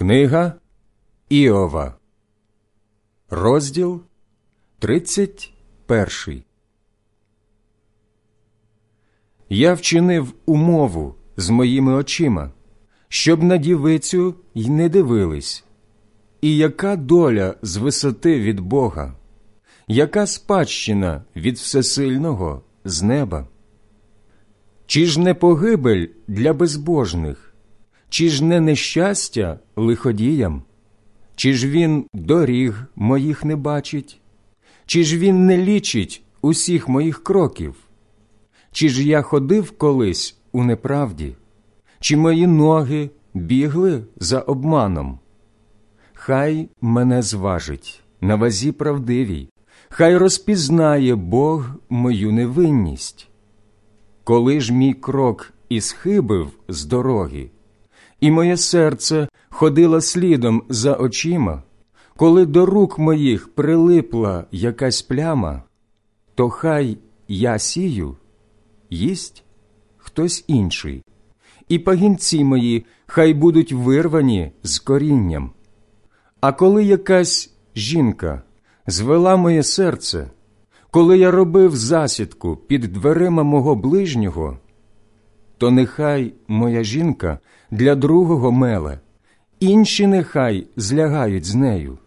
Книга Іова, розділ 31 Я вчинив умову з моїми очима, щоб на дівицю й не дивились. І яка доля з висоти від Бога, яка спадщина від всесильного з неба? Чи ж не погибель для безбожних? Чи ж не нещастя лиходіям? Чи ж він доріг моїх не бачить? Чи ж він не лічить усіх моїх кроків? Чи ж я ходив колись у неправді? Чи мої ноги бігли за обманом? Хай мене зважить на вазі правдивій, хай розпізнає Бог мою невинність. Коли ж мій крок і схибив з дороги, і моє серце ходило слідом за очима, коли до рук моїх прилипла якась пляма, то хай я сію, їсть хтось інший, і пагінці мої хай будуть вирвані з корінням. А коли якась жінка звела моє серце, коли я робив засідку під дверима мого ближнього, то нехай моя жінка для другого меле, інші нехай злягають з нею,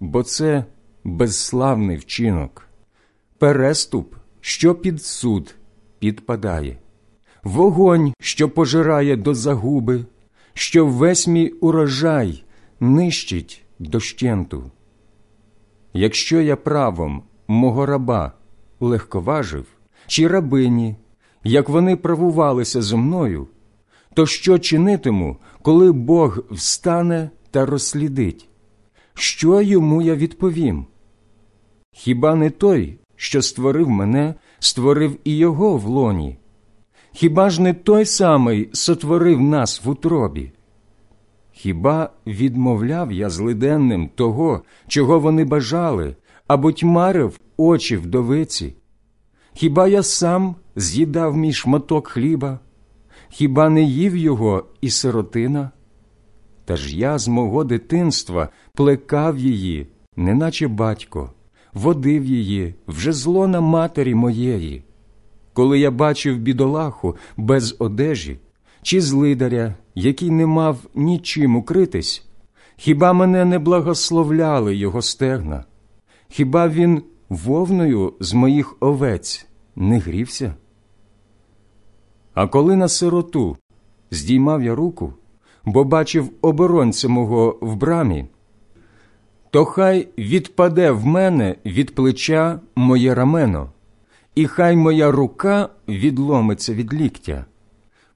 бо це безславний вчинок, переступ, що під суд підпадає, вогонь, що пожирає до загуби, що весь мій урожай нищить дощенту. Якщо я правом мого раба легковажив, чи рабині, як вони правувалися зо мною, то що чинитиму, коли Бог встане та розслідить? Що йому я відповім? Хіба не той, що створив мене, створив і його в лоні? Хіба ж не той самий сотворив нас в утробі? Хіба відмовляв я злиденним того, чого вони бажали, або тьмарив очі вдовиці? Хіба я сам з'їдав мій шматок хліба? Хіба не їв його і сиротина? Та ж я з мого дитинства плекав її, неначе батько, водив її вже злона матері моєї. Коли я бачив бідолаху без одежі, чи злидаря, який не мав нічим укритись, хіба мене не благословляли його стегна? Хіба він вовною з моїх овець не грівся? А коли на сироту здіймав я руку, бо бачив оборонця мого в брамі, то хай відпаде в мене від плеча моє рамено, і хай моя рука відломиться від ліктя,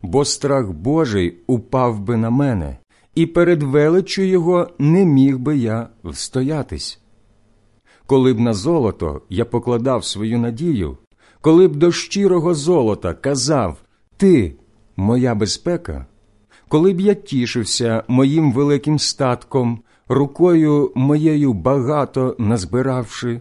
бо страх Божий упав би на мене, і перед величчю його не міг би я встоятись. Коли б на золото я покладав свою надію, коли б до щирого золота казав ти моя безпека, коли б я тішився моїм великим статком, рукою моєю багато назбиравши,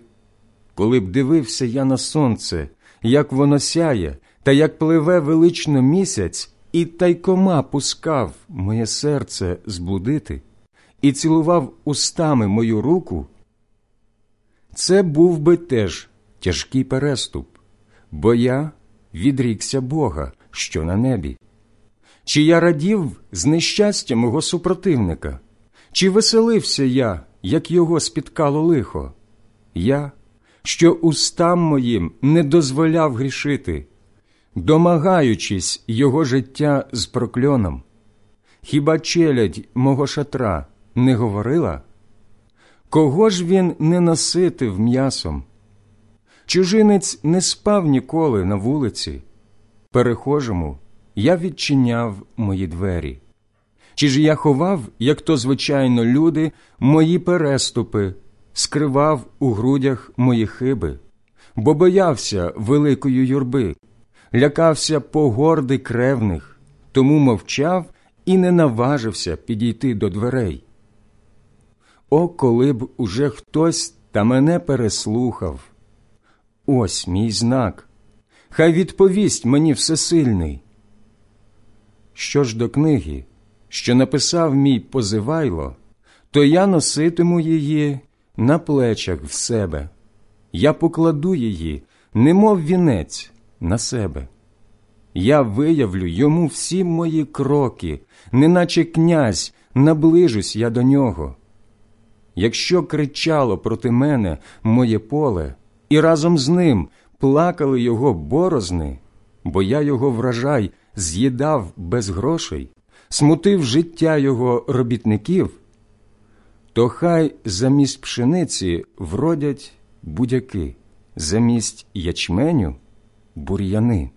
коли б дивився я на сонце, як воно сяє, та як пливе велично місяць, і тайкома пускав моє серце зблудити, і цілував устами мою руку, це був би теж тяжкий переступ, бо я відрікся Бога що на небі? Чи я радів з нещастя мого супротивника? Чи веселився я, як його спіткало лихо? Я, що устам моїм не дозволяв грішити, домагаючись його життя з прокльоном? Хіба челядь мого шатра не говорила? Кого ж він не наситив м'ясом? Чужинець не спав ніколи на вулиці. Перехожому я відчиняв мої двері. Чи ж я ховав, як то звичайно люди, мої переступи, скривав у грудях мої хиби, бо боявся великої юрби, лякався погорди кревних, тому мовчав і не наважився підійти до дверей. О, коли б уже хтось та мене переслухав. Ось мій знак хай відповість мені всесильний. Що ж до книги, що написав мій позивайло, то я носитиму її на плечах в себе, я покладу її, немов вінець, на себе. Я виявлю йому всі мої кроки, неначе князь, наближусь я до нього. Якщо кричало проти мене моє поле, і разом з ним плакали його борозни, бо я його врожай з'їдав без грошей, смутив життя його робітників, то хай замість пшениці вродять будяки, замість ячменю бур'яни.